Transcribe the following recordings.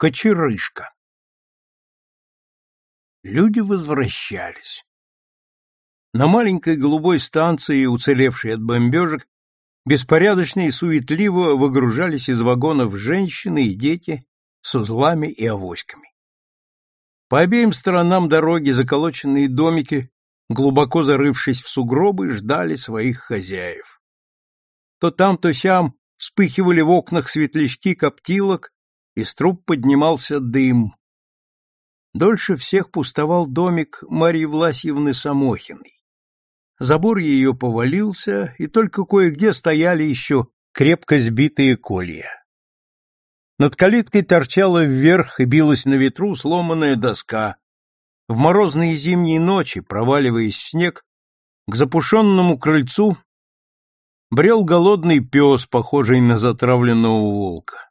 Кочерышка. Люди возвращались. На маленькой голубой станции, уцелевшей от бомбежек, беспорядочно и суетливо выгружались из вагонов женщины и дети с узлами и авоськами. По обеим сторонам дороги заколоченные домики, глубоко зарывшись в сугробы, ждали своих хозяев. То там, то сям вспыхивали в окнах светлячки коптилок, из труб поднимался дым. Дольше всех пустовал домик Марьи Власьевны Самохиной. Забор ее повалился, и только кое-где стояли еще крепко сбитые колья. Над калиткой торчала вверх и билась на ветру сломанная доска. В морозные зимние ночи, проваливаясь в снег, к запушенному крыльцу брел голодный пес, похожий на затравленного волка.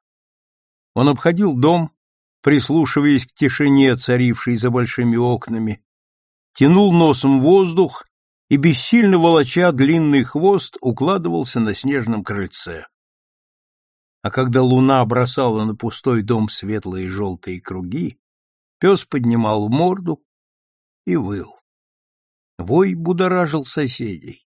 Он обходил дом, прислушиваясь к тишине, царившей за большими окнами, тянул носом воздух и, бессильно волоча длинный хвост, укладывался на снежном крыльце. А когда луна бросала на пустой дом светлые желтые круги, пес поднимал морду и выл. Вой будоражил соседей.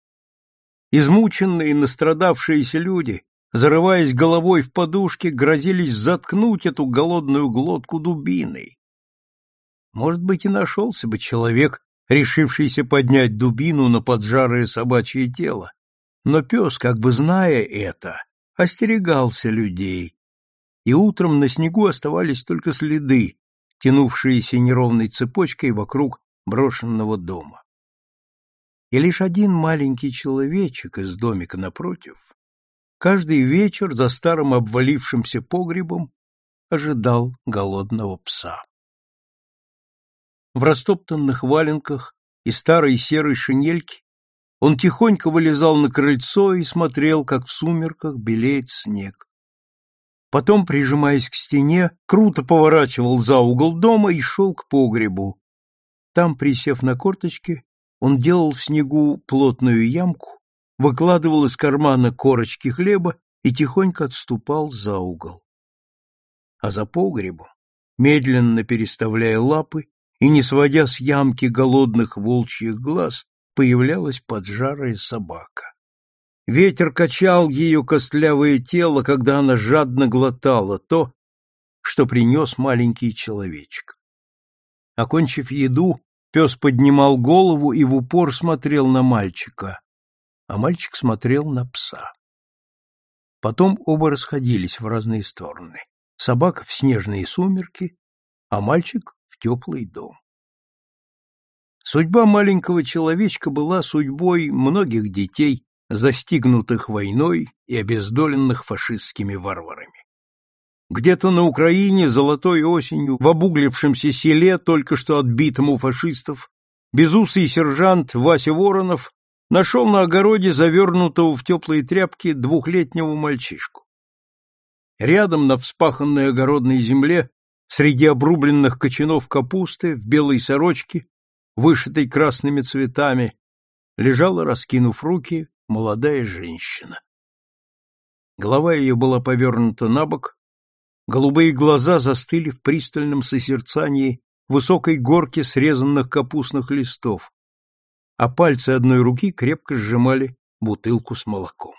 Измученные, и настрадавшиеся люди зарываясь головой в подушки, грозились заткнуть эту голодную глотку дубиной. Может быть, и нашелся бы человек, решившийся поднять дубину на поджарое собачье тело, но пес, как бы зная это, остерегался людей, и утром на снегу оставались только следы, тянувшиеся неровной цепочкой вокруг брошенного дома. И лишь один маленький человечек из домика напротив каждый вечер за старым обвалившимся погребом ожидал голодного пса. В растоптанных валенках и старой серой шинельке он тихонько вылезал на крыльцо и смотрел, как в сумерках белеет снег. Потом, прижимаясь к стене, круто поворачивал за угол дома и шел к погребу. Там, присев на корточки, он делал в снегу плотную ямку выкладывал из кармана корочки хлеба и тихонько отступал за угол. А за погребом, медленно переставляя лапы и не сводя с ямки голодных волчьих глаз, появлялась поджарая собака. Ветер качал ее костлявое тело, когда она жадно глотала то, что принес маленький человечек. Окончив еду, пес поднимал голову и в упор смотрел на мальчика а мальчик смотрел на пса. Потом оба расходились в разные стороны. Собака в снежные сумерки, а мальчик в теплый дом. Судьба маленького человечка была судьбой многих детей, застигнутых войной и обездоленных фашистскими варварами. Где-то на Украине золотой осенью в обуглившемся селе, только что отбитому фашистов, безусый сержант Вася Воронов нашел на огороде завернутого в теплые тряпки двухлетнего мальчишку. Рядом на вспаханной огородной земле, среди обрубленных кочанов капусты, в белой сорочке, вышитой красными цветами, лежала, раскинув руки, молодая женщина. Голова ее была повернута на бок, голубые глаза застыли в пристальном созерцании высокой горки срезанных капустных листов, а пальцы одной руки крепко сжимали бутылку с молоком.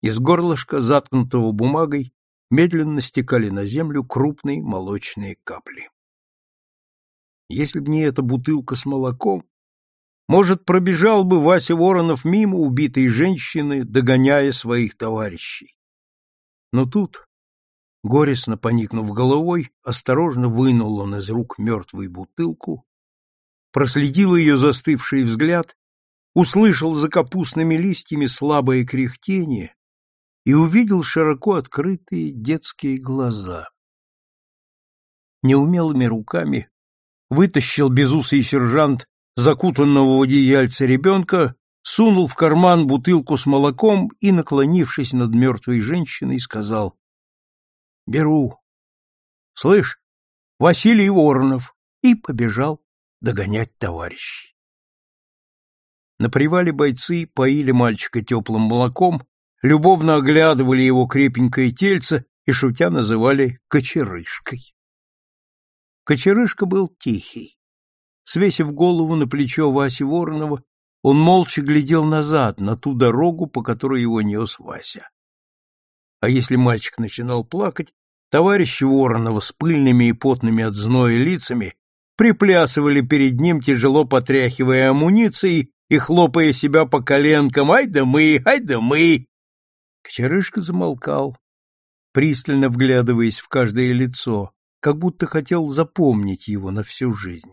Из горлышка, заткнутого бумагой, медленно стекали на землю крупные молочные капли. Если б не эта бутылка с молоком, может, пробежал бы Вася Воронов мимо убитой женщины, догоняя своих товарищей. Но тут, горестно поникнув головой, осторожно вынул он из рук мертвую бутылку проследил ее застывший взгляд, услышал за капустными листьями слабое кряхтение и увидел широко открытые детские глаза. Неумелыми руками вытащил безусый сержант закутанного в одеяльце ребенка, сунул в карман бутылку с молоком и, наклонившись над мертвой женщиной, сказал «Беру. Слышь, Василий Воронов!» и побежал догонять товарищей. На привале бойцы поили мальчика теплым молоком, любовно оглядывали его крепенькое тельце и шутя называли кочерышкой. Кочерышка был тихий. Свесив голову на плечо Васи Воронова, он молча глядел назад, на ту дорогу, по которой его нес Вася. А если мальчик начинал плакать, товарищи Воронова с пыльными и потными от зноя лицами приплясывали перед ним, тяжело потряхивая амуницией и хлопая себя по коленкам «Ай да мы! Ай да мы!». Кочерышка замолкал, пристально вглядываясь в каждое лицо, как будто хотел запомнить его на всю жизнь.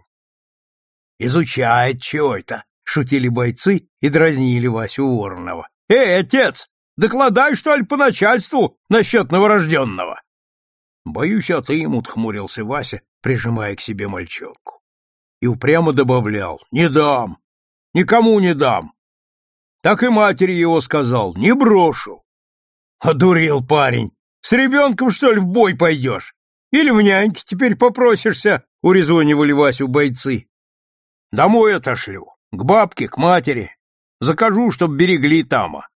«Изучает чего это!» — шутили бойцы и дразнили Васю Воронова. «Эй, отец, докладай, что ли, по начальству насчет новорожденного?» «Боюсь, а ты ему», — хмурился Вася, прижимая к себе мальчонку. И упрямо добавлял «Не дам! Никому не дам!» Так и матери его сказал «Не брошу!» Одурел парень! С ребенком, что ли, в бой пойдешь? Или в няньке теперь попросишься?» — урезонивали Васю бойцы. «Домой отошлю, к бабке, к матери. Закажу, чтоб берегли тама».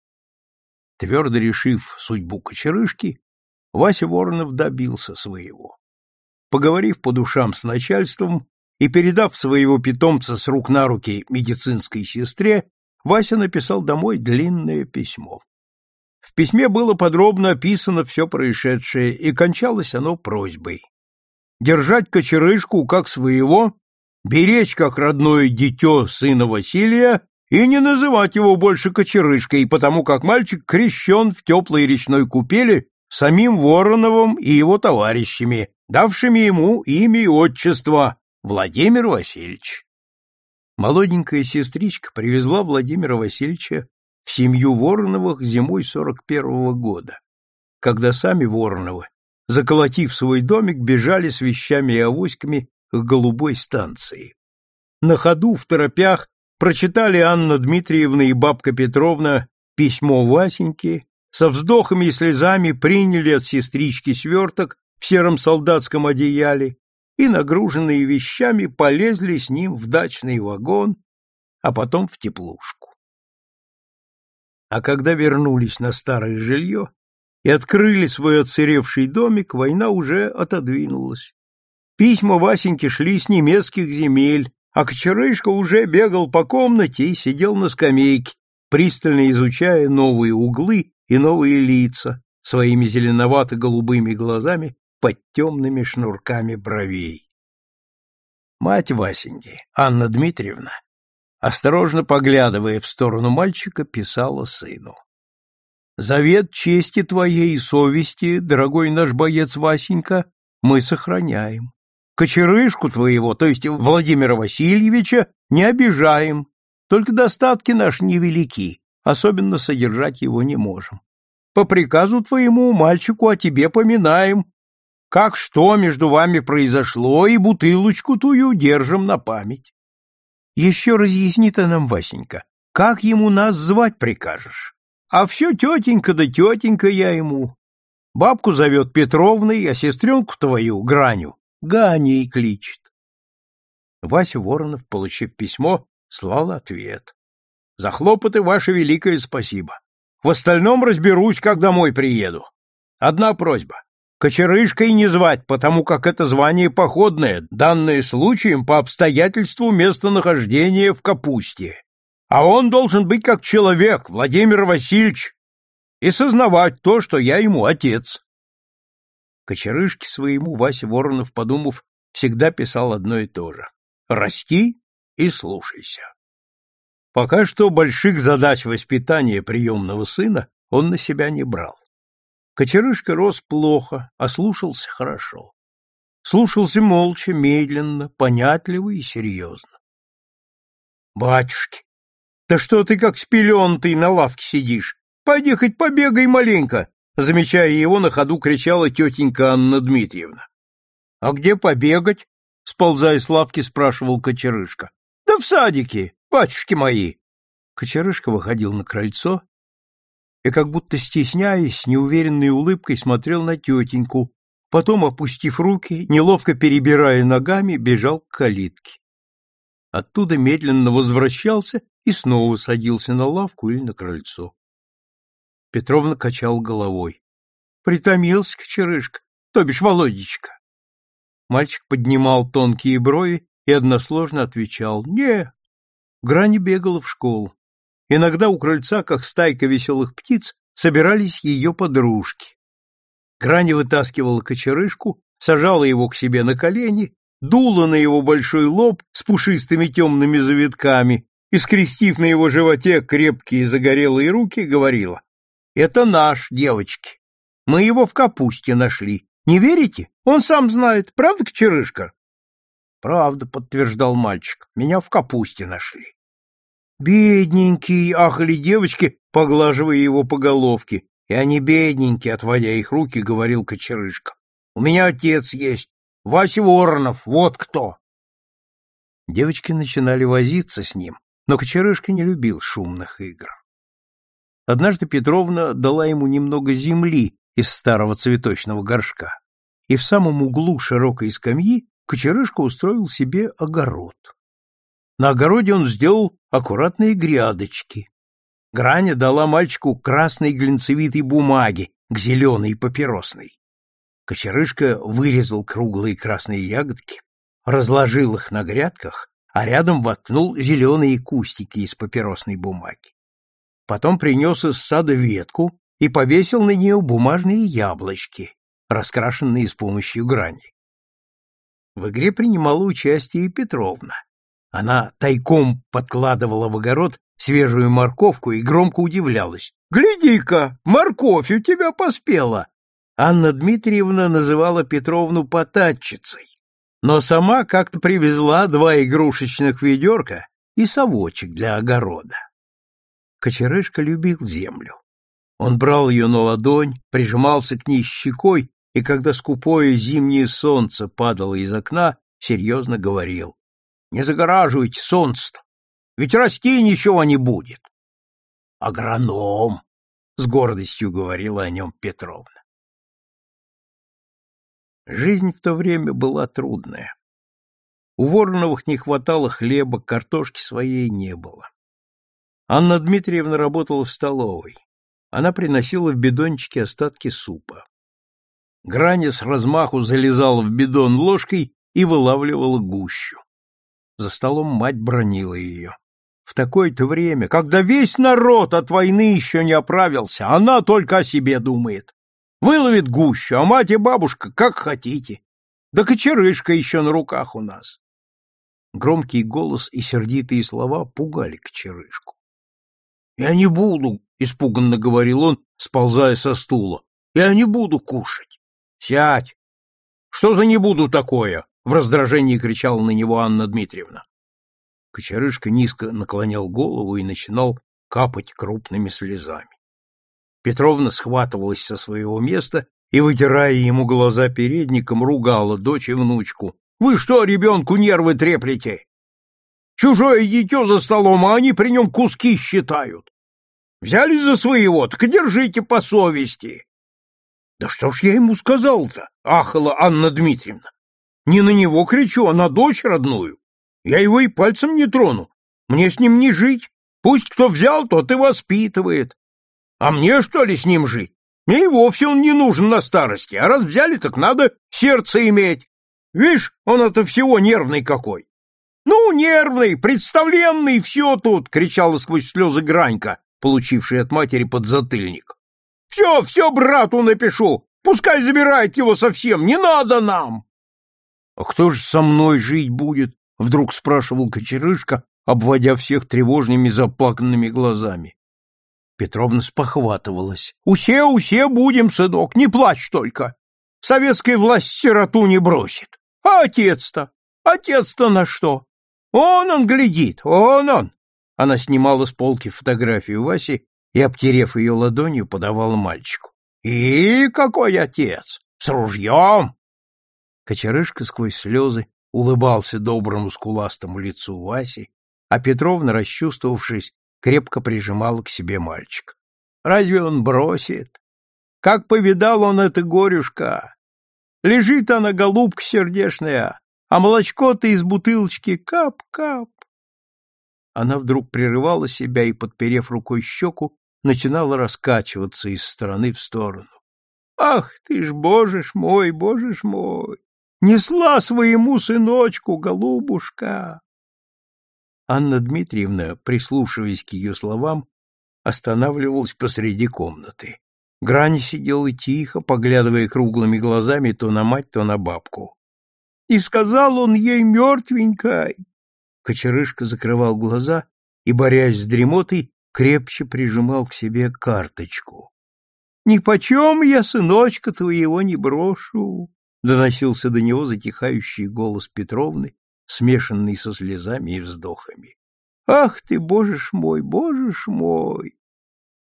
Твердо решив судьбу кочерышки, Вася Воронов добился своего. Поговорив по душам с начальством и передав своего питомца с рук на руки медицинской сестре, Вася написал домой длинное письмо. В письме было подробно описано все происшедшее, и кончалось оно просьбой. Держать кочерышку как своего, беречь как родное дитё сына Василия и не называть его больше кочерышкой, потому как мальчик крещен в теплой речной купели самим Вороновым и его товарищами, давшими ему имя и отчество Владимир Васильевич. Молоденькая сестричка привезла Владимира Васильевича в семью Вороновых зимой сорок первого года, когда сами Вороновы, заколотив свой домик, бежали с вещами и авоськами к голубой станции. На ходу, в торопях, прочитали Анна Дмитриевна и бабка Петровна письмо Васеньки со вздохами и слезами приняли от сестрички сверток в сером солдатском одеяле и, нагруженные вещами, полезли с ним в дачный вагон, а потом в теплушку. А когда вернулись на старое жилье и открыли свой отсыревший домик, война уже отодвинулась. Письма Васеньки шли с немецких земель, а Кочерышка уже бегал по комнате и сидел на скамейке, пристально изучая новые углы и новые лица своими зеленовато-голубыми глазами под темными шнурками бровей. Мать Васеньки, Анна Дмитриевна, осторожно поглядывая в сторону мальчика, писала сыну. «Завет чести твоей и совести, дорогой наш боец Васенька, мы сохраняем. Кочерышку твоего, то есть Владимира Васильевича, не обижаем, только достатки наши невелики, особенно содержать его не можем. По приказу твоему мальчику о тебе поминаем, как что между вами произошло, и бутылочку тую держим на память. Еще разъясни-то нам, Васенька, как ему нас звать прикажешь? А все тетенька да тетенька я ему. Бабку зовет Петровной, а сестренку твою, Граню, Ганей кличет. Вася Воронов, получив письмо, слал ответ. За хлопоты ваше великое спасибо. В остальном разберусь, как домой приеду. Одна просьба. Кочерышкой не звать, потому как это звание походное, данное случаем по обстоятельству местонахождения в капусте. А он должен быть как человек, Владимир Васильевич, и сознавать то, что я ему отец. Кочерышке своему Вася Воронов, подумав, всегда писал одно и то же. «Расти и слушайся». Пока что больших задач воспитания приемного сына он на себя не брал. Кочерышка рос плохо, а слушался хорошо. Слушался молча, медленно, понятливо и серьезно. «Батюшки, да что ты как спеленутый на лавке сидишь? Пойди хоть побегай маленько!» Замечая его, на ходу кричала тетенька Анна Дмитриевна. «А где побегать?» — сползая с лавки, спрашивал Кочерышка. «Да в садике, батюшки мои!» Кочерышка выходил на крыльцо, и, как будто стесняясь, неуверенной улыбкой смотрел на тетеньку, потом, опустив руки, неловко перебирая ногами, бежал к калитке. Оттуда медленно возвращался и снова садился на лавку или на крыльцо. Петровна качал головой. Притомился кочерышка, то бишь Володечка. Мальчик поднимал тонкие брови и односложно отвечал «Не». Грани бегала в школу. Иногда у крыльца, как стайка веселых птиц, собирались ее подружки. Грани вытаскивала кочерышку, сажала его к себе на колени, дула на его большой лоб с пушистыми темными завитками и, скрестив на его животе крепкие загорелые руки, говорила «Это наш, девочки. Мы его в капусте нашли. Не верите? Он сам знает. Правда, Кочерышка?» «Правда», — подтверждал мальчик. «Меня в капусте нашли». «Бедненький!» — ахали девочки, поглаживая его по головке. И они бедненькие, отводя их руки, говорил Кочерышка. «У меня отец есть. Вася Воронов, вот кто!» Девочки начинали возиться с ним, но Кочерышка не любил шумных игр. Однажды Петровна дала ему немного земли из старого цветочного горшка, и в самом углу широкой скамьи Кочерышка устроил себе огород. На огороде он сделал аккуратные грядочки. Граня дала мальчику красной глинцевитой бумаги к зеленой папиросной. Кочерышка вырезал круглые красные ягодки, разложил их на грядках, а рядом воткнул зеленые кустики из папиросной бумаги. Потом принес из сада ветку и повесил на нее бумажные яблочки, раскрашенные с помощью грани. В игре принимала участие и Петровна. Она тайком подкладывала в огород свежую морковку и громко удивлялась. «Гляди-ка, морковь у тебя поспела!» Анна Дмитриевна называла Петровну потатчицей, но сама как-то привезла два игрушечных ведерка и совочек для огорода. Кочерышка любил землю. Он брал ее на ладонь, прижимался к ней щекой, и когда скупое зимнее солнце падало из окна, серьезно говорил. — Не загораживайте солнце-то, ведь расти ничего не будет. — Агроном! — с гордостью говорила о нем Петровна. Жизнь в то время была трудная. У Вороновых не хватало хлеба, картошки своей не было. Анна Дмитриевна работала в столовой. Она приносила в бидончики остатки супа. Граня с размаху залезала в бидон ложкой и вылавливала гущу. За столом мать бронила ее. В такое-то время, когда весь народ от войны еще не оправился, она только о себе думает. Выловит гущу, а мать и бабушка как хотите. Да кочерышка еще на руках у нас. Громкий голос и сердитые слова пугали кочерышку. — Я не буду, — испуганно говорил он, сползая со стула. — Я не буду кушать. — Сядь! Что за не буду такое? — в раздражении кричала на него Анна Дмитриевна. Кочерышка низко наклонял голову и начинал капать крупными слезами. Петровна схватывалась со своего места и, вытирая ему глаза передником, ругала дочь и внучку. — Вы что, ребенку нервы треплете? Чужое дитё за столом, а они при нем куски считают. Взяли за своего, так держите по совести. — Да что ж я ему сказал-то? — ахала Анна Дмитриевна. — Не на него кричу, а на дочь родную. Я его и пальцем не трону. Мне с ним не жить. Пусть кто взял, тот и воспитывает. А мне, что ли, с ним жить? Мне и вовсе он не нужен на старости, а раз взяли, так надо сердце иметь. Видишь, он это всего нервный какой. Ну, нервный, представленный, все тут, кричала сквозь слезы Гранька, получивший от матери подзатыльник. Все, все брату напишу, пускай забирает его совсем, не надо нам. А кто же со мной жить будет? Вдруг спрашивал Кочерышка, обводя всех тревожными заплаканными глазами. Петровна спохватывалась. «Усе, усе будем, сынок, не плачь только. Советская власть сироту не бросит. А отец-то? Отец-то на что? Он он глядит, он он!» Она снимала с полки фотографию Васи и, обтерев ее ладонью, подавала мальчику. «И какой отец! С ружьем!» Кочерышка сквозь слезы улыбался доброму скуластому лицу Васи, а Петровна, расчувствовавшись, крепко прижимала к себе мальчик. Разве он бросит? Как повидал он это горюшка! Лежит она, голубка сердешная, а молочко-то из бутылочки кап-кап. Она вдруг прерывала себя и, подперев рукой щеку, начинала раскачиваться из стороны в сторону. Ах ты ж, боже ж мой, боже ж мой! Несла своему сыночку, голубушка!» Анна Дмитриевна, прислушиваясь к ее словам, останавливалась посреди комнаты. Грани сидела тихо, поглядывая круглыми глазами то на мать, то на бабку. «И сказал он ей мертвенькой!» Кочерышка закрывал глаза и, борясь с дремотой, крепче прижимал к себе карточку. «Ни почем я сыночка твоего не брошу!» — доносился до него затихающий голос Петровны, смешанный со слезами и вздохами. «Ах ты, боже ж мой, боже ж мой!»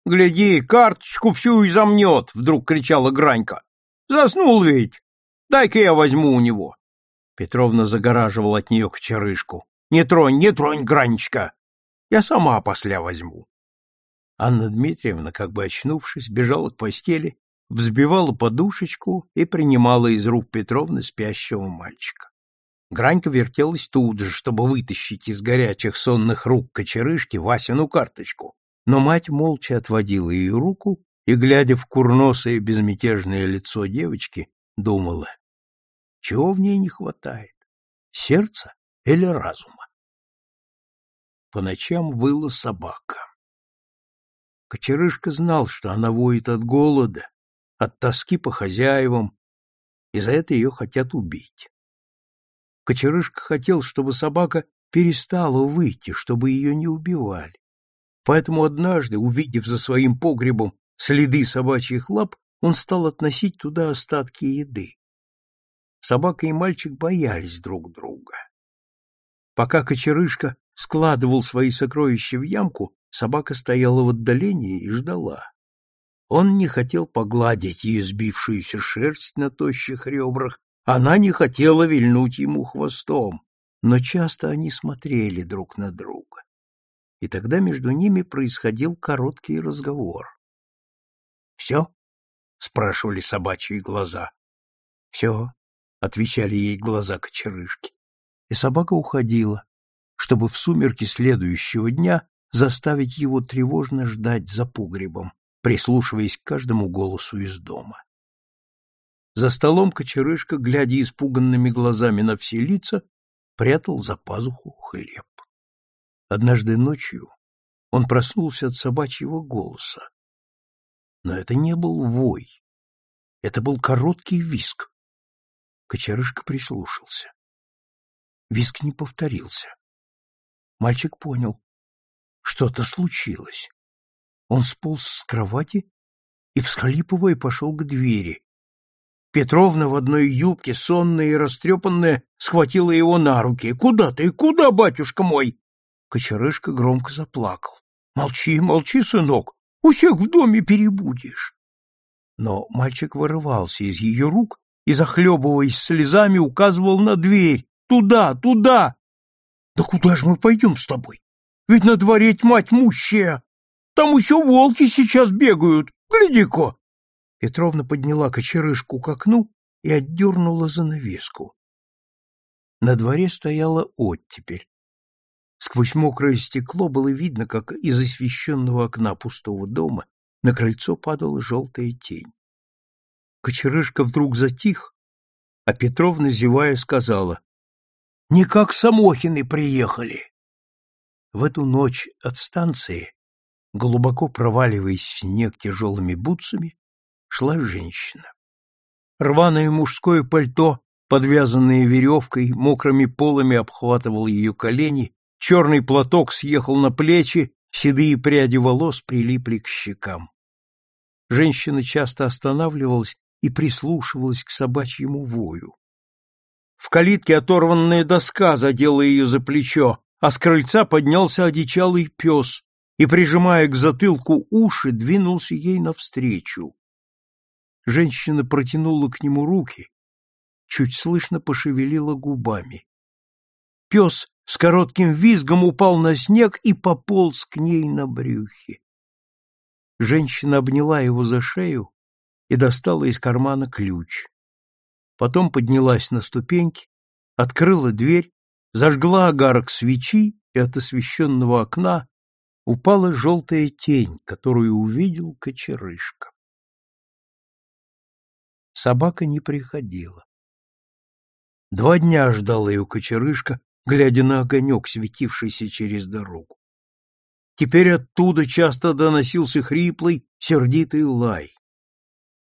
«Гляди, карточку всю и замнет!» — вдруг кричала Гранька. «Заснул ведь! Дай-ка я возьму у него!» Петровна загораживала от нее кочерышку. «Не тронь, не тронь, Гранечка! Я сама после возьму!» Анна Дмитриевна, как бы очнувшись, бежала к постели, взбивала подушечку и принимала из рук Петровны спящего мальчика. Гранька вертелась тут же, чтобы вытащить из горячих сонных рук кочерышки Васину карточку, но мать молча отводила ее руку и, глядя в курносое безмятежное лицо девочки, думала, чего в ней не хватает, сердца или разума. По ночам выла собака. Кочерышка знал, что она воет от голода, от тоски по хозяевам, и за это ее хотят убить. Кочерышка хотел, чтобы собака перестала выйти, чтобы ее не убивали. Поэтому однажды, увидев за своим погребом следы собачьих лап, он стал относить туда остатки еды. Собака и мальчик боялись друг друга. Пока кочерышка складывал свои сокровища в ямку, собака стояла в отдалении и ждала. Он не хотел погладить ее сбившуюся шерсть на тощих ребрах, она не хотела вильнуть ему хвостом, но часто они смотрели друг на друга и тогда между ними происходил короткий разговор. «Все?» — спрашивали собачьи глаза. «Все», — отвечали ей глаза кочерышки. И собака уходила, чтобы в сумерки следующего дня заставить его тревожно ждать за погребом, прислушиваясь к каждому голосу из дома. За столом кочерышка, глядя испуганными глазами на все лица, прятал за пазуху хлеб. Однажды ночью он проснулся от собачьего голоса. Но это не был вой. Это был короткий виск. Кочерышка прислушался. Виск не повторился. Мальчик понял. Что-то случилось. Он сполз с кровати и, всхлипывая, пошел к двери. Петровна в одной юбке, сонная и растрепанная, схватила его на руки. «Куда ты? Куда, батюшка мой?» Кочерышка громко заплакал. «Молчи, молчи, сынок, у всех в доме перебудешь!» Но мальчик вырывался из ее рук и, захлебываясь слезами, указывал на дверь. «Туда, туда!» «Да куда же мы пойдем с тобой? Ведь на дворе тьма тьмущая! Там еще волки сейчас бегают! Гляди-ка!» Петровна подняла кочерышку к окну и отдернула занавеску. На дворе стояла оттепель. Сквозь мокрое стекло было видно, как из освещенного окна пустого дома на крыльцо падала желтая тень. Кочерышка вдруг затих, а Петровна, зевая, сказала, «Не как Самохины приехали!» В эту ночь от станции, глубоко проваливаясь в снег тяжелыми бутсами, шла женщина. Рваное мужское пальто, подвязанное веревкой, мокрыми полами обхватывал ее колени Черный платок съехал на плечи, седые пряди волос прилипли к щекам. Женщина часто останавливалась и прислушивалась к собачьему вою. В калитке оторванная доска задела ее за плечо, а с крыльца поднялся одичалый пес и, прижимая к затылку уши, двинулся ей навстречу. Женщина протянула к нему руки, чуть слышно пошевелила губами. Пес с коротким визгом упал на снег и пополз к ней на брюхе. Женщина обняла его за шею и достала из кармана ключ. Потом поднялась на ступеньки, открыла дверь, зажгла огарок свечи, и от освещенного окна упала желтая тень, которую увидел кочерышка. Собака не приходила. Два дня ждала ее кочерышка, глядя на огонек, светившийся через дорогу. Теперь оттуда часто доносился хриплый, сердитый лай.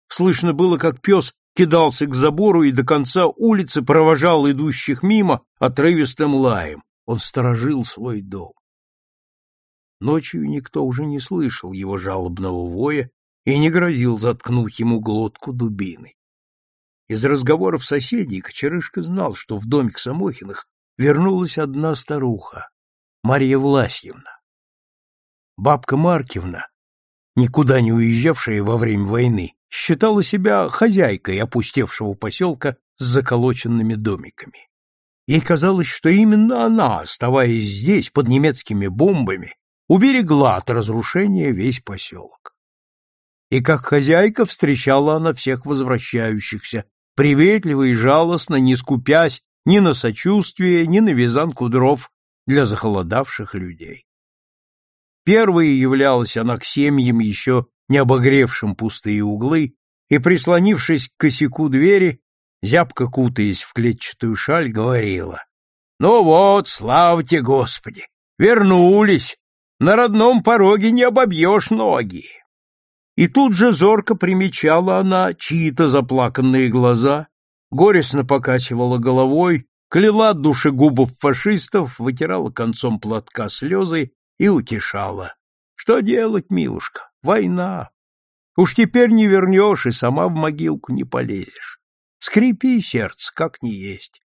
Слышно было, как пес кидался к забору и до конца улицы провожал идущих мимо отрывистым лаем. Он сторожил свой дом. Ночью никто уже не слышал его жалобного воя и не грозил заткнуть ему глотку дубиной. Из разговоров соседей Кочерышка знал, что в домик Самохиных вернулась одна старуха, Марья Власьевна. Бабка Маркивна, никуда не уезжавшая во время войны, считала себя хозяйкой опустевшего поселка с заколоченными домиками. Ей казалось, что именно она, оставаясь здесь под немецкими бомбами, уберегла от разрушения весь поселок. И как хозяйка встречала она всех возвращающихся, приветливо и жалостно, не скупясь ни на сочувствие, ни на вязанку дров для захолодавших людей. Первой являлась она к семьям, еще не обогревшим пустые углы, и, прислонившись к косяку двери, зябко кутаясь в клетчатую шаль, говорила. — Ну вот, славьте Господи! Вернулись! На родном пороге не обобьешь ноги! И тут же зорко примечала она чьи-то заплаканные глаза, горестно покачивала головой, кляла душегубов фашистов, вытирала концом платка слезы и утешала. Что делать, милушка? Война. Уж теперь не вернешь и сама в могилку не полезешь. Скрипи сердце, как не есть.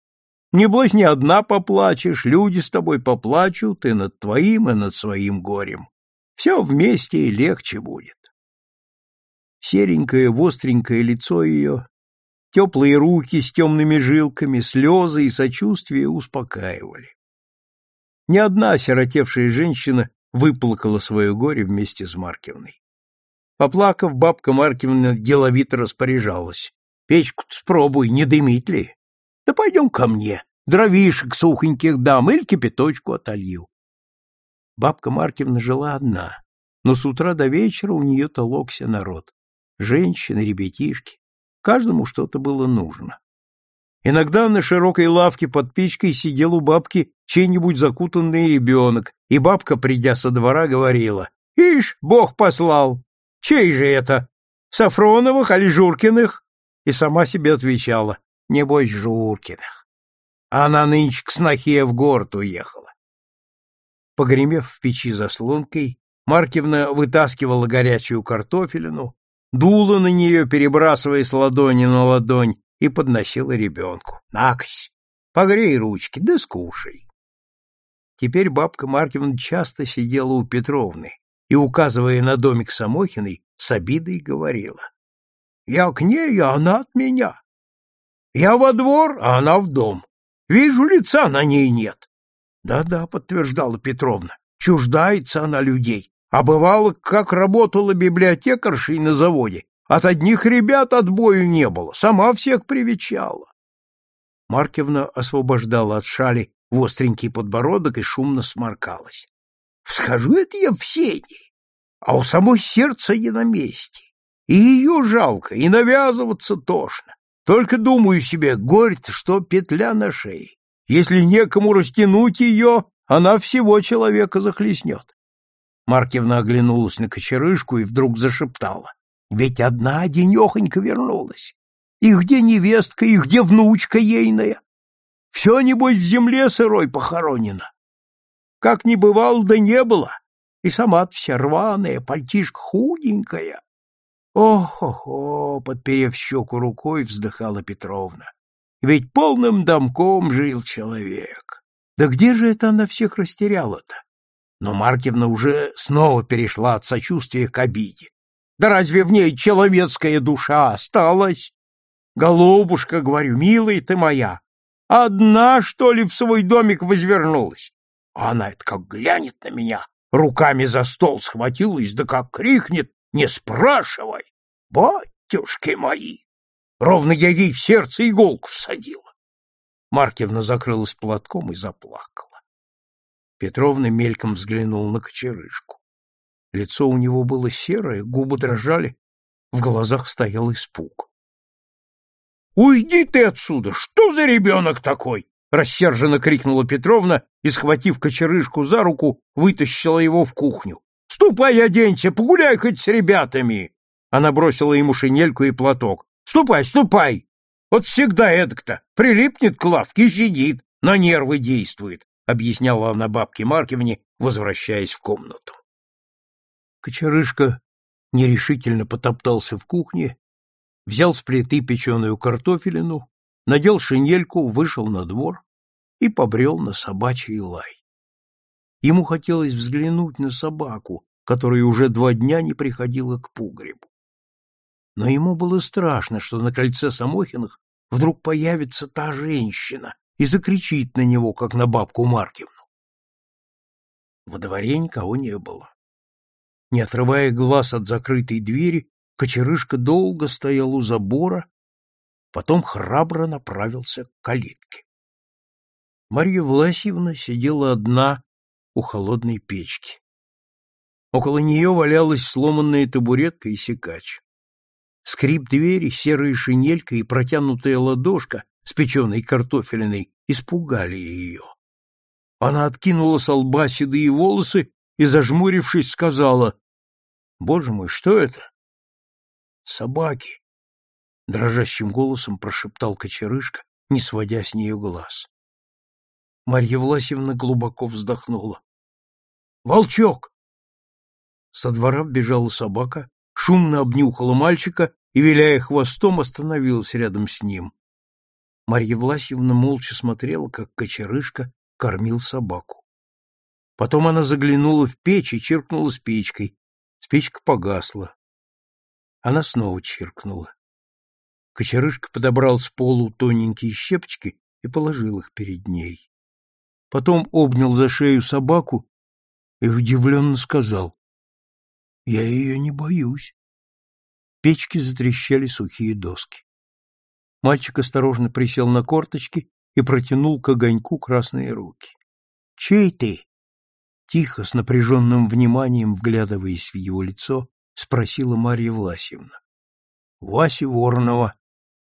Небось, не одна поплачешь, люди с тобой поплачут и над твоим, и над своим горем. Все вместе и легче будет. Серенькое, востренькое лицо ее, теплые руки с темными жилками, слезы и сочувствие успокаивали. Ни одна осиротевшая женщина выплакала свое горе вместе с Маркивной. Поплакав, бабка Маркивна деловито распоряжалась. — Печку-то спробуй, не дымит ли? — Да пойдем ко мне, дровишек сухоньких дам или кипяточку отолью. Бабка Маркивна жила одна, но с утра до вечера у нее толокся народ женщины, ребятишки. Каждому что-то было нужно. Иногда на широкой лавке под печкой сидел у бабки чей-нибудь закутанный ребенок, и бабка, придя со двора, говорила, «Ишь, Бог послал! Чей же это? Сафроновых али Журкиных?» И сама себе отвечала, «Небось, Журкиных». Она нынче к снохе в город уехала. Погремев в печи заслонкой, Маркивна вытаскивала горячую картофелину, дула на нее, перебрасывая с ладони на ладонь, и подносила ребенку. «Накось, погрей ручки, да скушай». Теперь бабка Маркивна часто сидела у Петровны и, указывая на домик Самохиной, с обидой говорила. «Я к ней, а она от меня. Я во двор, а она в дом. Вижу, лица на ней нет». «Да-да», — подтверждала Петровна, — «чуждается она людей, а бывало, как работала библиотекаршей на заводе, от одних ребят отбою не было, сама всех привечала. Маркевна освобождала от шали остренький подбородок и шумно сморкалась. Всхожу это я в сени, а у самой сердце не на месте. И ее жалко, и навязываться тошно. Только думаю себе, горь-то, что петля на шее. Если некому растянуть ее, она всего человека захлестнет. Маркевна оглянулась на кочерышку и вдруг зашептала. Ведь одна денехонька вернулась. И где невестка, и где внучка ейная? Все, небось, в земле сырой похоронено. Как ни бывало, да не было. И сама вся рваная, пальтишка худенькая. Ох-охо, подперев щеку рукой, вздыхала Петровна. Ведь полным домком жил человек. Да где же это она всех растеряла-то? Но Маркевна уже снова перешла от сочувствия к обиде. Да разве в ней человеческая душа осталась? Голубушка, говорю, милая ты моя, одна, что ли, в свой домик возвернулась? А она это как глянет на меня, руками за стол схватилась, да как крикнет, не спрашивай. Батюшки мои! Ровно я ей в сердце иголку всадила. Маркевна закрылась платком и заплакала. Петровна мельком взглянула на кочерышку. Лицо у него было серое, губы дрожали, в глазах стоял испуг. Уйди ты отсюда! Что за ребенок такой? Рассерженно крикнула Петровна и, схватив кочерышку за руку, вытащила его в кухню. Ступай, оденься, погуляй хоть с ребятами. Она бросила ему шинельку и платок. Ступай, ступай. Вот всегда эдак-то. Прилипнет к лавке сидит, на нервы действует, объясняла она бабке Марковне, возвращаясь в комнату. Кочерышка нерешительно потоптался в кухне, взял с плиты печеную картофелину, надел шинельку, вышел на двор и побрел на собачий лай. Ему хотелось взглянуть на собаку, которая уже два дня не приходила к погребу. Но ему было страшно, что на кольце Самохиных вдруг появится та женщина и закричит на него, как на бабку Маркивну. Во дворе никого не было. Не отрывая глаз от закрытой двери, Кочерышка долго стоял у забора, потом храбро направился к калитке. Марья Власьевна сидела одна у холодной печки. Около нее валялась сломанная табуретка и секач. Скрип двери, серая шинелька и протянутая ладошка с печеной картофелиной испугали ее. Она откинула с лба седые волосы и, зажмурившись, сказала, «Боже мой, что это?» «Собаки!» — дрожащим голосом прошептал Кочерышка, не сводя с нее глаз. Марья Власьевна глубоко вздохнула. «Волчок!» Со двора бежала собака, шумно обнюхала мальчика и, виляя хвостом, остановилась рядом с ним. Марья Власьевна молча смотрела, как Кочерышка кормил собаку. Потом она заглянула в печь и чиркнула спичкой. Спичка погасла. Она снова чиркнула. Кочерышка подобрал с полу тоненькие щепочки и положил их перед ней потом обнял за шею собаку и удивленно сказал, «Я ее не боюсь». Печки затрещали сухие доски. Мальчик осторожно присел на корточки и протянул к огоньку красные руки. «Чей ты?» Тихо, с напряженным вниманием, вглядываясь в его лицо, спросила Марья Власьевна. «Вася Воронова.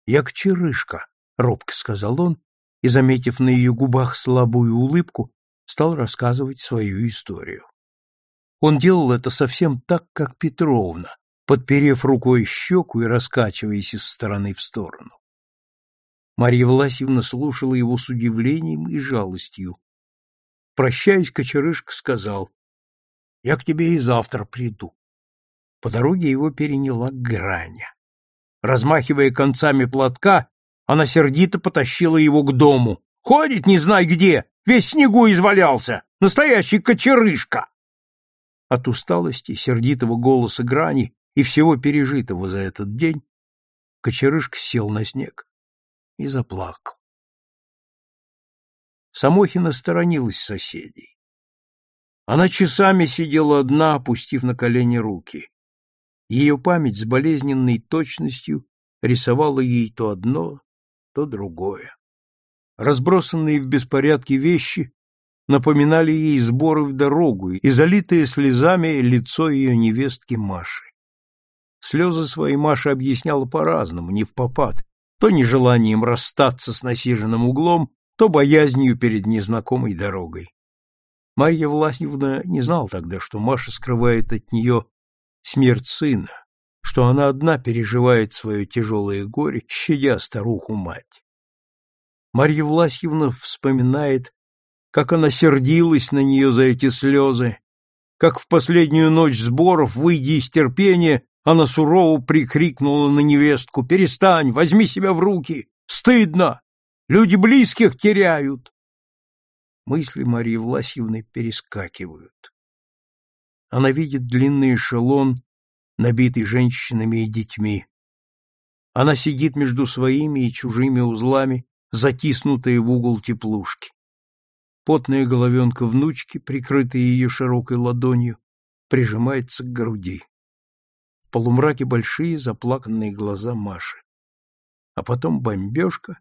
Я Кочерышка», — робко сказал он и, заметив на ее губах слабую улыбку, стал рассказывать свою историю. Он делал это совсем так, как Петровна, подперев рукой щеку и раскачиваясь из стороны в сторону. Марья Власьевна слушала его с удивлением и жалостью. Прощаясь, Кочерышка сказал, «Я к тебе и завтра приду». По дороге его переняла Граня. Размахивая концами платка, она сердито потащила его к дому. Ходит не знай где, весь снегу извалялся. Настоящий кочерышка. От усталости, сердитого голоса грани и всего пережитого за этот день, кочерышка сел на снег и заплакал. Самохина сторонилась соседей. Она часами сидела одна, опустив на колени руки. Ее память с болезненной точностью рисовала ей то одно, то другое. Разбросанные в беспорядке вещи напоминали ей сборы в дорогу и залитое слезами лицо ее невестки Маши. Слезы свои Маша объясняла по-разному, не в попад, то нежеланием расстаться с насиженным углом, то боязнью перед незнакомой дорогой. Марья Власьевна не знала тогда, что Маша скрывает от нее смерть сына, что она одна переживает свое тяжелое горе, щадя старуху-мать. Марья Власьевна вспоминает, как она сердилась на нее за эти слезы, как в последнюю ночь сборов, выйдя из терпения, она сурово прикрикнула на невестку «Перестань, возьми себя в руки! Стыдно! Люди близких теряют!» Мысли Марьи Власьевны перескакивают. Она видит длинный эшелон набитый женщинами и детьми. Она сидит между своими и чужими узлами, затиснутая в угол теплушки. Потная головенка внучки, прикрытая ее широкой ладонью, прижимается к груди. В полумраке большие заплаканные глаза Маши. А потом бомбежка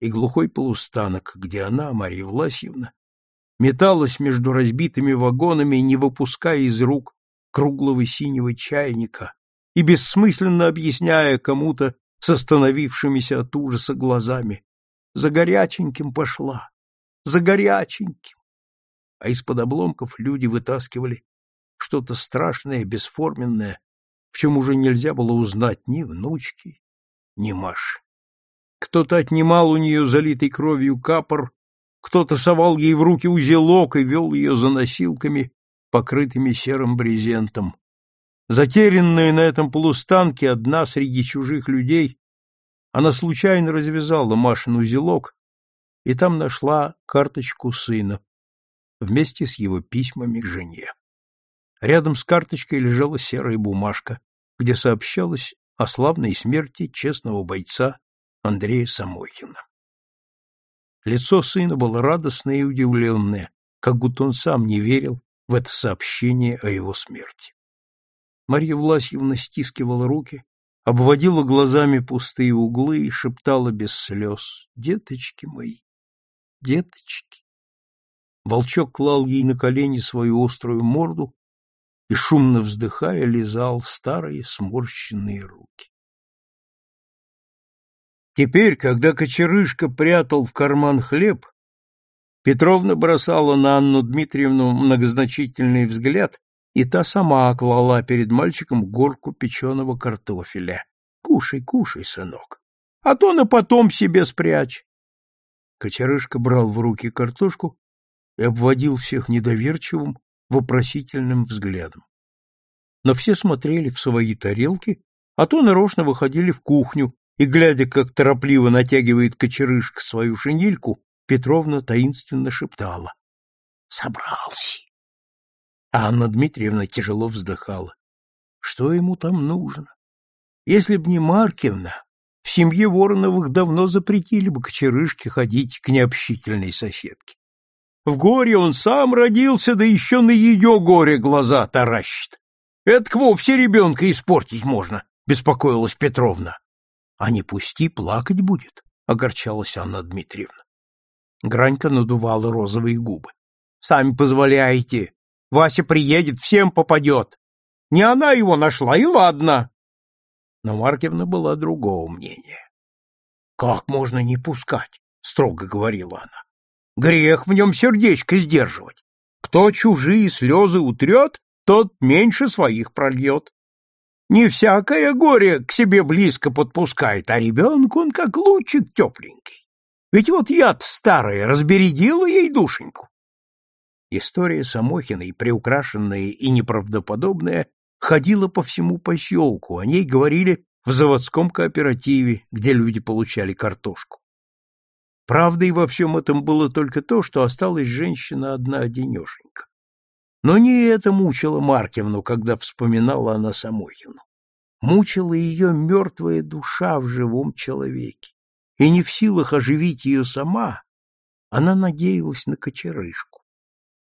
и глухой полустанок, где она, Марья Власьевна, металась между разбитыми вагонами, не выпуская из рук круглого синего чайника и бессмысленно объясняя кому-то с остановившимися от ужаса глазами. За горяченьким пошла, за горяченьким. А из-под обломков люди вытаскивали что-то страшное, бесформенное, в чем уже нельзя было узнать ни внучки, ни Маши. Кто-то отнимал у нее залитый кровью капор, кто-то совал ей в руки узелок и вел ее за носилками, покрытыми серым брезентом. Затерянная на этом полустанке одна среди чужих людей, она случайно развязала Машин узелок и там нашла карточку сына вместе с его письмами к жене. Рядом с карточкой лежала серая бумажка, где сообщалось о славной смерти честного бойца Андрея Самохина. Лицо сына было радостное и удивленное, как будто он сам не верил в это сообщение о его смерти. Марья Власьевна стискивала руки, обводила глазами пустые углы и шептала без слез «Деточки мои, деточки». Волчок клал ей на колени свою острую морду и, шумно вздыхая, лизал старые сморщенные руки. Теперь, когда Кочерышка прятал в карман хлеб, Петровна бросала на Анну Дмитриевну многозначительный взгляд, и та сама клала перед мальчиком горку печеного картофеля. «Кушай, кушай, сынок, а то на потом себе спрячь». Кочерышка брал в руки картошку и обводил всех недоверчивым, вопросительным взглядом. Но все смотрели в свои тарелки, а то нарочно выходили в кухню, и, глядя, как торопливо натягивает кочерышка свою шинельку, Петровна таинственно шептала. «Собрался!» Анна Дмитриевна тяжело вздыхала. Что ему там нужно? Если б не Маркивна, в семье Вороновых давно запретили бы кочерышке ходить к необщительной соседке. В горе он сам родился, да еще на ее горе глаза таращит. Это вовсе ребенка испортить можно, беспокоилась Петровна. А не пусти, плакать будет, огорчалась Анна Дмитриевна. Гранька надувала розовые губы. Сами позволяете. Вася приедет, всем попадет. Не она его нашла, и ладно. Но Маркевна была другого мнения. Как можно не пускать? строго говорила она. Грех в нем сердечко сдерживать. Кто чужие слезы утрет, тот меньше своих прольет. Не всякое горе к себе близко подпускает, а ребенку он как лучик тепленький. Ведь вот яд старая разбередила ей душеньку. История Самохиной, приукрашенная и неправдоподобная, ходила по всему поселку, о ней говорили в заводском кооперативе, где люди получали картошку. Правдой во всем этом было только то, что осталась женщина одна-одинешенька. Но не это мучило Маркивну, когда вспоминала она Самохину. Мучила ее мертвая душа в живом человеке. И не в силах оживить ее сама, она надеялась на кочерышку.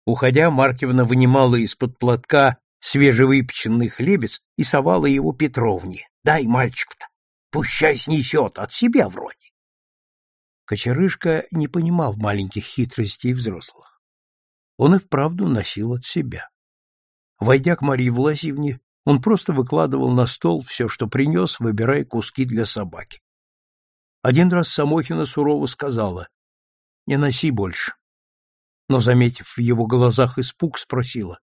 Уходя, Маркивна вынимала из-под платка свежевыпеченный хлебец и совала его Петровне. «Дай мальчику-то, пущай снесет, от себя вроде». Кочерышка не понимал маленьких хитростей взрослых он и вправду носил от себя. Войдя к Марии Власьевне, он просто выкладывал на стол все, что принес, выбирая куски для собаки. Один раз Самохина сурово сказала «Не носи больше». Но, заметив в его глазах испуг, спросила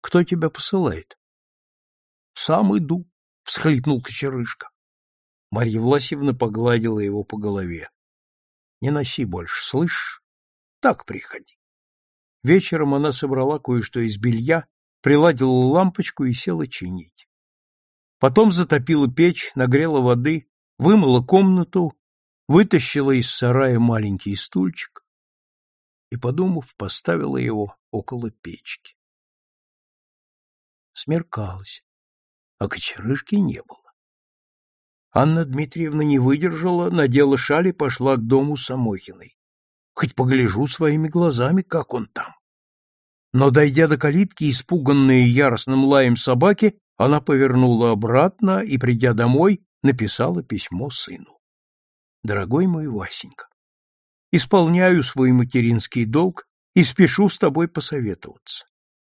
«Кто тебя посылает?» «Сам иду», — всхлипнул Кочерышка. Марья Власьевна погладила его по голове. «Не носи больше, слышишь? Так приходи». Вечером она собрала кое-что из белья, приладила лампочку и села чинить. Потом затопила печь, нагрела воды, вымыла комнату, вытащила из сарая маленький стульчик и, подумав, поставила его около печки. Смеркалось, а кочерышки не было. Анна Дмитриевна не выдержала, надела шаль и пошла к дому Самохиной. Хоть погляжу своими глазами, как он там. Но, дойдя до калитки, испуганная яростным лаем собаки, она повернула обратно и, придя домой, написала письмо сыну. «Дорогой мой Васенька, исполняю свой материнский долг и спешу с тобой посоветоваться.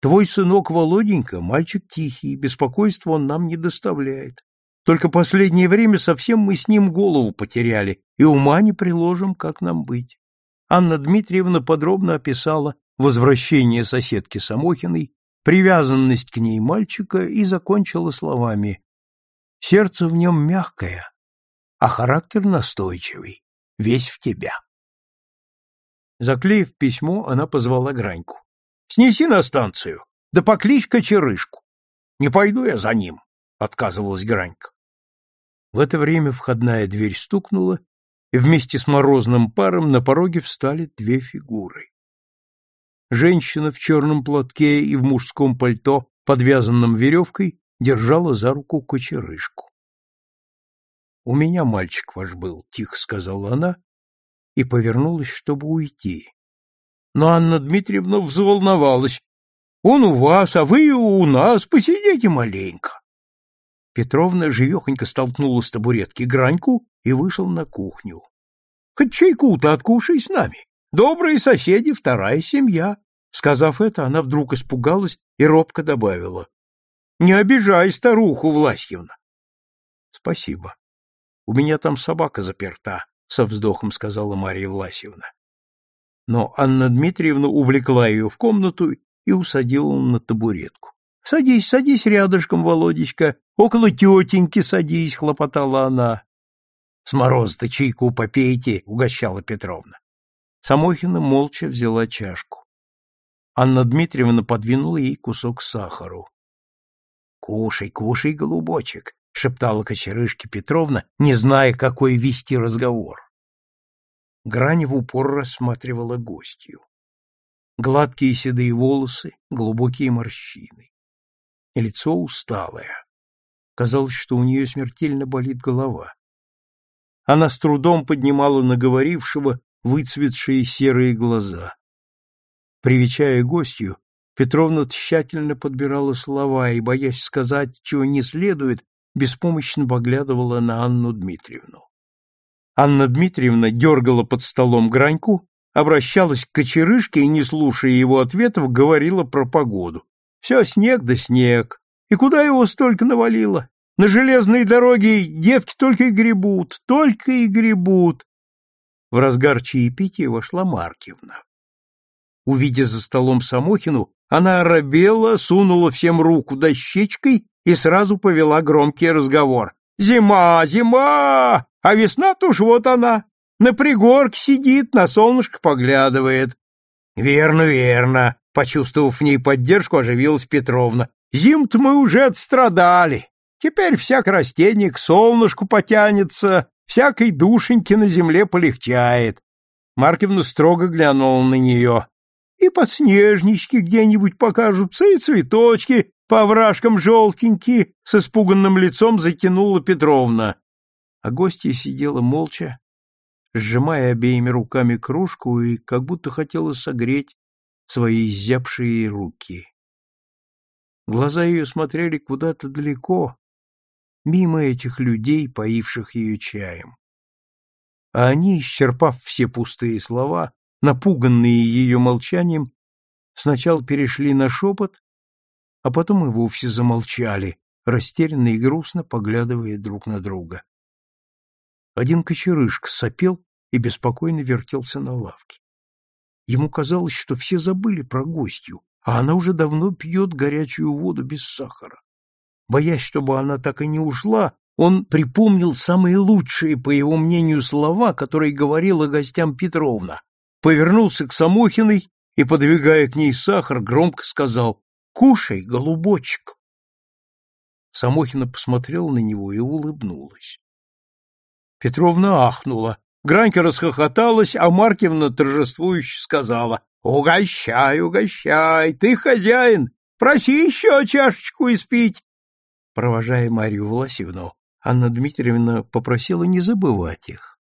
Твой сынок Володенька — мальчик тихий, беспокойства он нам не доставляет. Только последнее время совсем мы с ним голову потеряли, и ума не приложим, как нам быть. Анна Дмитриевна подробно описала возвращение соседки Самохиной, привязанность к ней мальчика и закончила словами «Сердце в нем мягкое, а характер настойчивый, весь в тебя». Заклеив письмо, она позвала Граньку. «Снеси на станцию, да покличь кочерышку. Не пойду я за ним», — отказывалась Гранька. В это время входная дверь стукнула, и вместе с морозным паром на пороге встали две фигуры. Женщина в черном платке и в мужском пальто, подвязанном веревкой, держала за руку кочерышку. — У меня мальчик ваш был, — тихо сказала она и повернулась, чтобы уйти. Но Анна Дмитриевна взволновалась. — Он у вас, а вы у нас, посидите маленько. Петровна живехонько столкнула с табуретки граньку и вышел на кухню. — Хоть чайку-то откушай с нами. Добрые соседи, вторая семья. Сказав это, она вдруг испугалась и робко добавила. — Не обижай старуху, Власьевна. — Спасибо. У меня там собака заперта, — со вздохом сказала Марья Власьевна. Но Анна Дмитриевна увлекла ее в комнату и усадила на табуретку. — Садись, садись рядышком, Володечка, около тетеньки садись, — хлопотала она. — С мороза-то чайку попейте, — угощала Петровна. Самохина молча взяла чашку. Анна Дмитриевна подвинула ей кусок сахару. — Кушай, кушай, голубочек, — шептала кочерышке Петровна, не зная, какой вести разговор. Грань в упор рассматривала гостью. Гладкие седые волосы, глубокие морщины и лицо усталое. Казалось, что у нее смертельно болит голова. Она с трудом поднимала на говорившего выцветшие серые глаза. Привечая гостью, Петровна тщательно подбирала слова и, боясь сказать, чего не следует, беспомощно поглядывала на Анну Дмитриевну. Анна Дмитриевна дергала под столом граньку, обращалась к кочерышке и, не слушая его ответов, говорила про погоду. Все снег да снег. И куда его столько навалило? На железной дороге девки только и гребут, только и гребут. В разгар чаепития вошла Маркивна. Увидя за столом Самохину, она оробела, сунула всем руку дощечкой и сразу повела громкий разговор. «Зима, зима! А весна-то уж вот она! На пригорке сидит, на солнышко поглядывает». «Верно, верно. Почувствовав в ней поддержку, оживилась Петровна. Зим-то мы уже отстрадали. Теперь всяк растение к солнышку потянется, всякой душеньке на земле полегчает. Маркивна строго глянула на нее. И подснежнички где-нибудь покажутся, и цветочки по овражкам желтенькие, с испуганным лицом затянула Петровна. А гостья сидела молча, сжимая обеими руками кружку и как будто хотела согреть свои изябшие руки. Глаза ее смотрели куда-то далеко, мимо этих людей, поивших ее чаем. А они, исчерпав все пустые слова, напуганные ее молчанием, сначала перешли на шепот, а потом и вовсе замолчали, растерянно и грустно поглядывая друг на друга. Один кочерышка сопел и беспокойно вертелся на лавке. Ему казалось, что все забыли про гостью, а она уже давно пьет горячую воду без сахара. Боясь, чтобы она так и не ушла, он припомнил самые лучшие, по его мнению, слова, которые говорила гостям Петровна, повернулся к Самохиной и, подвигая к ней сахар, громко сказал «Кушай, голубочек!». Самохина посмотрела на него и улыбнулась. Петровна ахнула. Гранька расхохоталась, а Маркивна торжествующе сказала, «Угощай, угощай, ты хозяин, проси еще чашечку испить». Провожая Марию Власьевну, Анна Дмитриевна попросила не забывать их.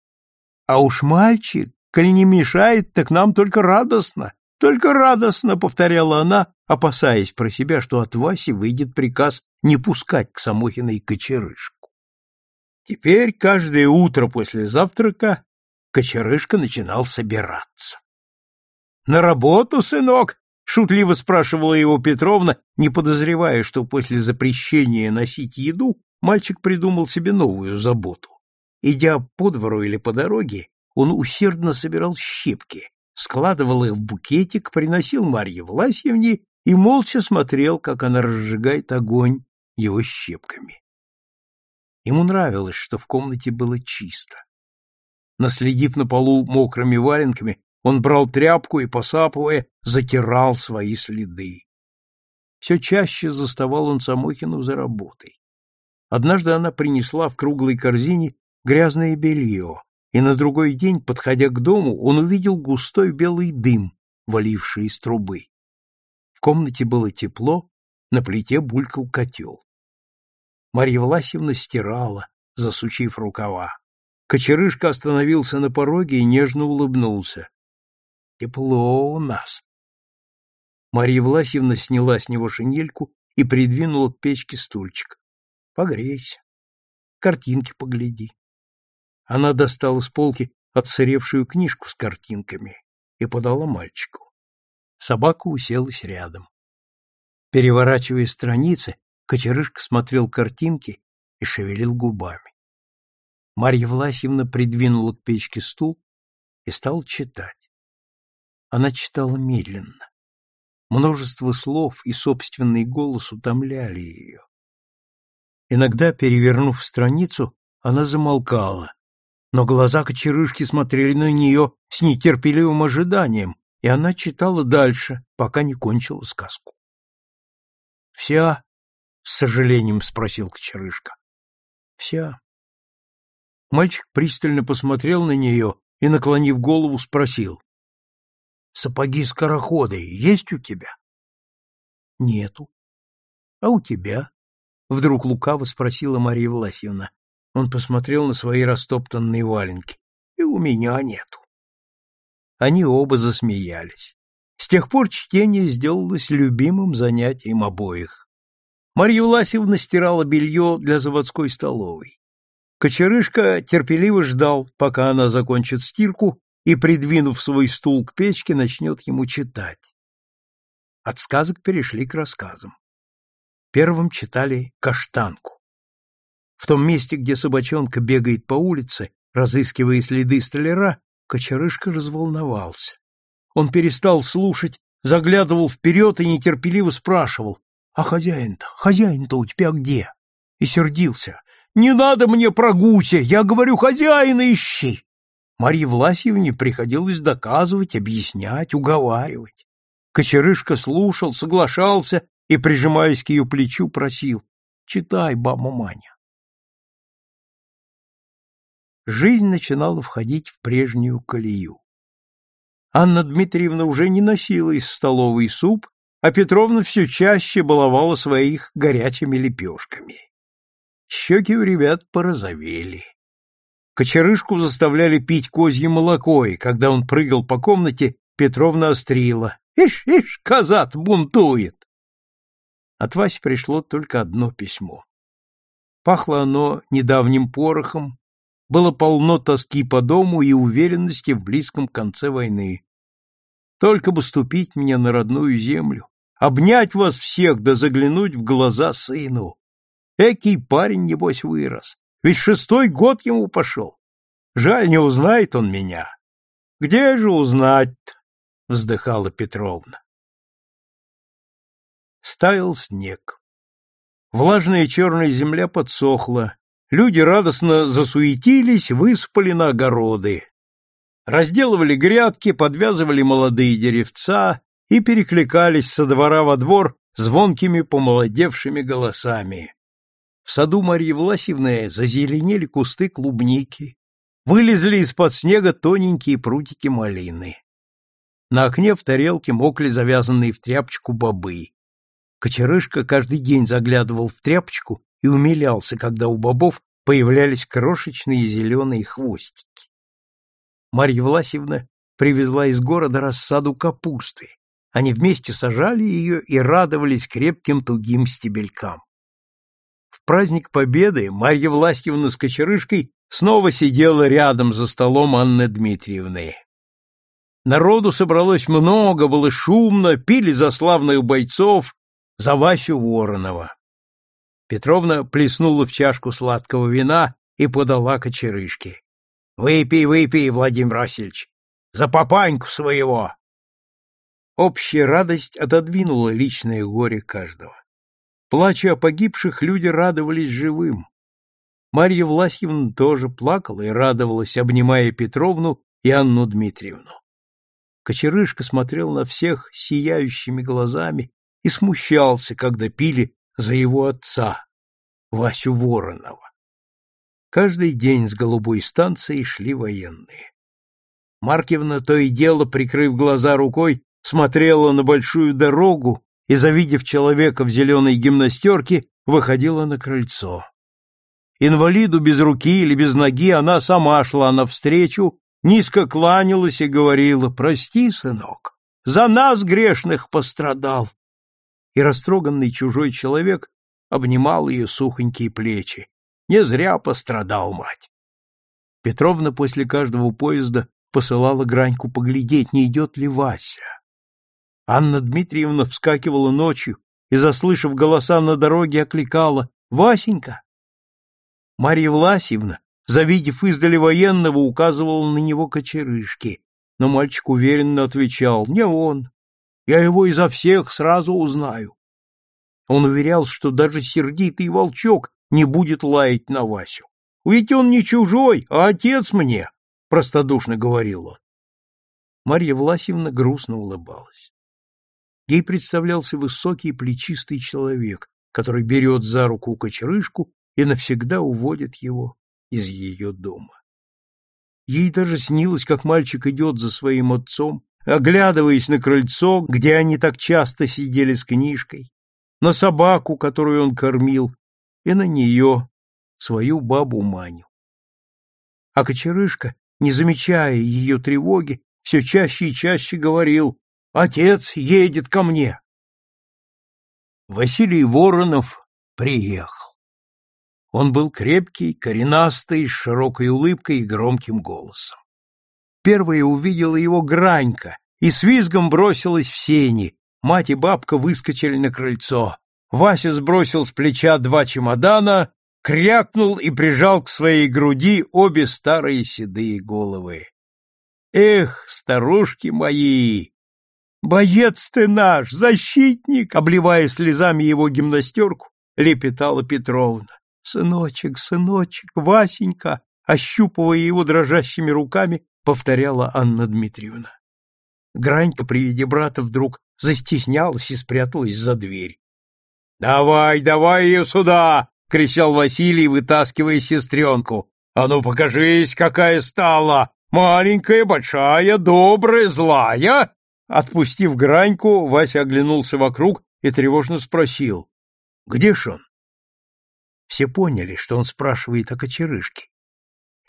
«А уж мальчик, коль не мешает, так нам только радостно, только радостно», — повторяла она, опасаясь про себя, что от Васи выйдет приказ не пускать к Самохиной кочерышку. Теперь каждое утро после завтрака Кочерышка начинал собираться. «На работу, сынок?» — шутливо спрашивала его Петровна, не подозревая, что после запрещения носить еду мальчик придумал себе новую заботу. Идя по двору или по дороге, он усердно собирал щепки, складывал их в букетик, приносил Марье Власьевне и молча смотрел, как она разжигает огонь его щепками. Ему нравилось, что в комнате было чисто. Наследив на полу мокрыми валенками, он брал тряпку и, посапывая, затирал свои следы. Все чаще заставал он Самохину за работой. Однажды она принесла в круглой корзине грязное белье, и на другой день, подходя к дому, он увидел густой белый дым, валивший из трубы. В комнате было тепло, на плите булькал котел. Марья Власьевна стирала, засучив рукава. Кочерышка остановился на пороге и нежно улыбнулся. «Тепло у нас». Марья Власьевна сняла с него шинельку и придвинула к печке стульчик. «Погрейся. Картинки погляди». Она достала с полки отсыревшую книжку с картинками и подала мальчику. Собака уселась рядом. Переворачивая страницы, Кочерышка смотрел картинки и шевелил губами. Марья Власьевна придвинула к печке стул и стала читать. Она читала медленно. Множество слов и собственный голос утомляли ее. Иногда, перевернув страницу, она замолкала, но глаза кочерышки смотрели на нее с нетерпеливым ожиданием, и она читала дальше, пока не кончила сказку. «Вся?» — с сожалением спросил кочерышка. «Вся». Мальчик пристально посмотрел на нее и, наклонив голову, спросил. «Сапоги-скороходы есть у тебя?» «Нету». «А у тебя?» — вдруг лукаво спросила Мария Власьевна. Он посмотрел на свои растоптанные валенки. И у меня нету. Они оба засмеялись. С тех пор чтение сделалось любимым занятием обоих. Марья Власьевна стирала белье для заводской столовой. Кочерышка терпеливо ждал, пока она закончит стирку и, придвинув свой стул к печке, начнет ему читать. От сказок перешли к рассказам. Первым читали «Каштанку». В том месте, где собачонка бегает по улице, разыскивая следы столяра, Кочерышка разволновался. Он перестал слушать, заглядывал вперед и нетерпеливо спрашивал, «А хозяин-то, хозяин-то у тебя где?» И сердился. «Не надо мне про гуся, я говорю, хозяина ищи!» Марье Власьевне приходилось доказывать, объяснять, уговаривать. Кочерышка слушал, соглашался и, прижимаясь к ее плечу, просил, «Читай, баба Маня». Жизнь начинала входить в прежнюю колею. Анна Дмитриевна уже не носила из столовой суп, а Петровна все чаще баловала своих горячими лепешками. Щеки у ребят порозовели. Кочерышку заставляли пить козье молоко, и когда он прыгал по комнате, Петровна острила. «Ишь, ишь, козат бунтует!» От Васи пришло только одно письмо. Пахло оно недавним порохом, было полно тоски по дому и уверенности в близком конце войны. Только бы ступить мне на родную землю, обнять вас всех да заглянуть в глаза сыну. Экий парень, небось, вырос, ведь шестой год ему пошел. Жаль, не узнает он меня. Где же узнать-то? вздыхала Петровна. Стаял снег. Влажная черная земля подсохла, Люди радостно засуетились, выспали на огороды. Разделывали грядки, подвязывали молодые деревца и перекликались со двора во двор звонкими помолодевшими голосами. В саду Марьи Власьевны зазеленели кусты клубники, вылезли из-под снега тоненькие прутики малины. На окне в тарелке мокли завязанные в тряпочку бобы. Кочерышка каждый день заглядывал в тряпочку и умилялся, когда у бобов появлялись крошечные зеленые хвостики. Марья Власьевна привезла из города рассаду капусты. Они вместе сажали ее и радовались крепким тугим стебелькам. В праздник Победы Марья Власьевна с Кочерышкой снова сидела рядом за столом Анны Дмитриевны. Народу собралось много, было шумно, пили за славных бойцов, за Васю Воронова. Петровна плеснула в чашку сладкого вина и подала кочерышке. — Выпей, выпей, Владимир Васильевич, за папаньку своего! Общая радость отодвинула личное горе каждого. Плача о погибших, люди радовались живым. Марья Власьевна тоже плакала и радовалась, обнимая Петровну и Анну Дмитриевну. Кочерышка смотрел на всех сияющими глазами и смущался, когда пили за его отца, Васю Воронова. Каждый день с голубой станции шли военные. Маркивна то и дело, прикрыв глаза рукой, смотрела на большую дорогу и, завидев человека в зеленой гимнастерке, выходила на крыльцо. Инвалиду без руки или без ноги она сама шла навстречу, низко кланялась и говорила «Прости, сынок, за нас грешных пострадал». И растроганный чужой человек обнимал ее сухонькие плечи. Не зря пострадал мать. Петровна после каждого поезда посылала Граньку поглядеть, не идет ли Вася. Анна Дмитриевна вскакивала ночью и, заслышав голоса на дороге, окликала «Васенька!». Марья Власьевна, завидев издали военного, указывала на него кочерышки, но мальчик уверенно отвечал «Не он, я его изо всех сразу узнаю». Он уверял, что даже сердитый волчок не будет лаять на Васю. «Ведь он не чужой, а отец мне», — простодушно говорил он. Марья Власьевна грустно улыбалась. Ей представлялся высокий плечистый человек, который берет за руку кочерышку и навсегда уводит его из ее дома. Ей даже снилось, как мальчик идет за своим отцом, оглядываясь на крыльцо, где они так часто сидели с книжкой, на собаку, которую он кормил, и на нее, свою бабу Маню. А кочерышка, не замечая ее тревоги, все чаще и чаще говорил Отец едет ко мне. Василий Воронов приехал. Он был крепкий, коренастый, с широкой улыбкой и громким голосом. Первая увидела его Гранька и с визгом бросилась в сени. Мать и бабка выскочили на крыльцо. Вася сбросил с плеча два чемодана, крякнул и прижал к своей груди обе старые седые головы. Эх, старушки мои, Боец ты наш, защитник, обливая слезами его гимнастерку, лепетала Петровна. Сыночек, сыночек, Васенька, ощупывая его дрожащими руками, повторяла Анна Дмитриевна. Гранька при виде брата вдруг застеснялась и спряталась за дверь. «Давай, давай ее сюда!» — кричал Василий, вытаскивая сестренку. «А ну покажись, какая стала! Маленькая, большая, добрая, злая! Отпустив граньку, Вася оглянулся вокруг и тревожно спросил. — Где ж он? Все поняли, что он спрашивает о кочерышке. —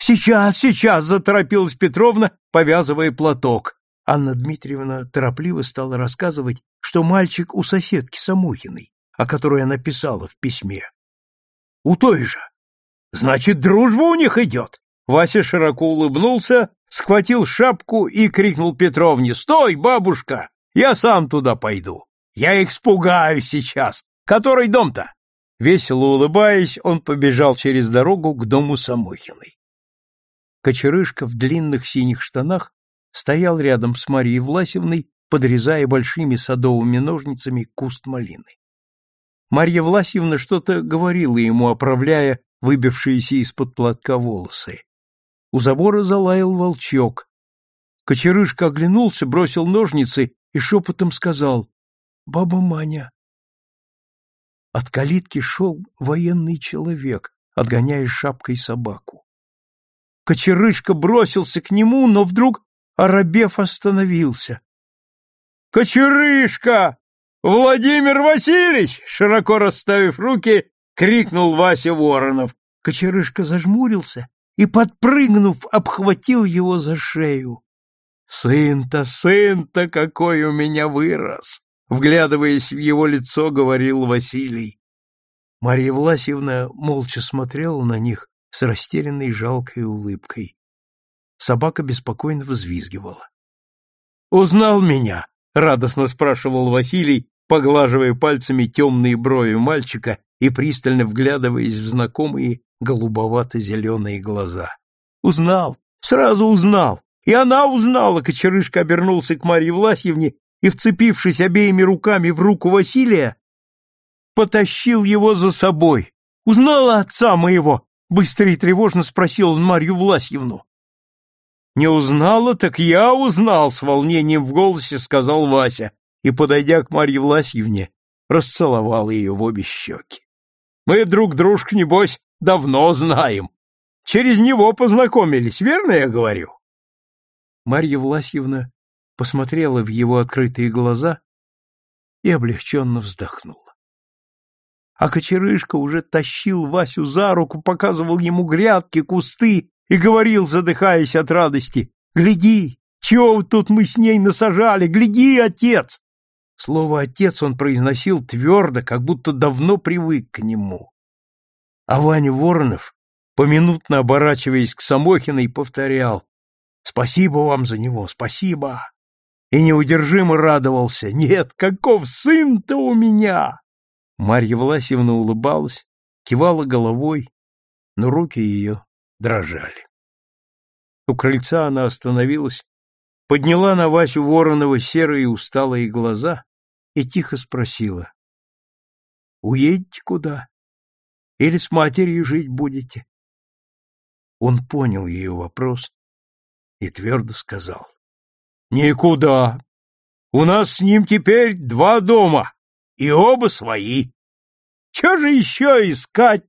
Сейчас, сейчас! — заторопилась Петровна, повязывая платок. Анна Дмитриевна торопливо стала рассказывать, что мальчик у соседки Самохиной, о которой она писала в письме. — У той же! Значит, дружба у них идет! Вася широко улыбнулся схватил шапку и крикнул Петровне «Стой, бабушка! Я сам туда пойду! Я их спугаю сейчас! Который дом-то?» Весело улыбаясь, он побежал через дорогу к дому Самохиной. Кочерышка в длинных синих штанах стоял рядом с Марией Власевной, подрезая большими садовыми ножницами куст малины. Марья Власьевна что-то говорила ему, оправляя выбившиеся из-под платка волосы. У забора залаял волчок. Кочерышка оглянулся, бросил ножницы и шепотом сказал «Баба Маня». От калитки шел военный человек, отгоняя шапкой собаку. Кочерышка бросился к нему, но вдруг, оробев, остановился. «Кочерышка! Владимир Васильевич!» Широко расставив руки, крикнул Вася Воронов. Кочерышка зажмурился и, подпрыгнув, обхватил его за шею. «Сын-то, сын-то какой у меня вырос!» Вглядываясь в его лицо, говорил Василий. Марья Власьевна молча смотрела на них с растерянной жалкой улыбкой. Собака беспокойно взвизгивала. «Узнал меня?» — радостно спрашивал Василий, поглаживая пальцами темные брови мальчика и пристально вглядываясь в знакомые голубовато-зеленые глаза. «Узнал! Сразу узнал! И она узнала!» Кочерышка обернулся к Марье Власьевне и, вцепившись обеими руками в руку Василия, потащил его за собой. «Узнала отца моего?» — быстро и тревожно спросил он Марью Власьевну. «Не узнала, так я узнал!» — с волнением в голосе сказал Вася и, подойдя к Марье Власьевне, расцеловал ее в обе щеки. «Мы друг дружку, небось, давно знаем. Через него познакомились, верно я говорю?» Марья Власьевна посмотрела в его открытые глаза и облегченно вздохнула. А Кочерышка уже тащил Васю за руку, показывал ему грядки, кусты и говорил, задыхаясь от радости, «Гляди, чего тут мы с ней насажали? Гляди, отец!» Слово «отец» он произносил твердо, как будто давно привык к нему. А Ваня Воронов, поминутно оборачиваясь к Самохиной, повторял «Спасибо вам за него, спасибо!» И неудержимо радовался «Нет, каков сын-то у меня!» Марья Власьевна улыбалась, кивала головой, но руки ее дрожали. У крыльца она остановилась, подняла на Васю Воронова серые усталые глаза и тихо спросила. — Уедете куда? Или с матерью жить будете? Он понял ее вопрос и твердо сказал. — Никуда. У нас с ним теперь два дома, и оба свои. Че же еще искать